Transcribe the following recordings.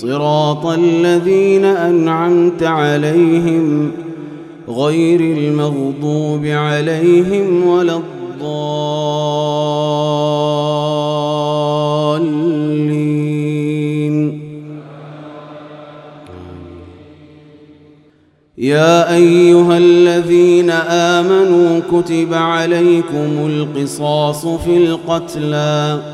صراط الذين أنعمت عليهم غير المغضوب عليهم ولا الضالين. يا أيها الذين آمنوا كتب عليكم القصاص في القتلى.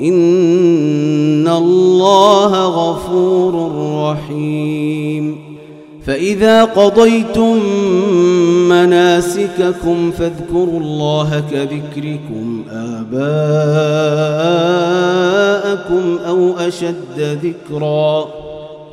إن الله غفور رحيم فإذا قضيتم مناسككم فاذكروا الله كذكركم آباءكم أو أشد ذكرًا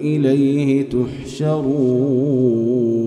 إليه تحشرون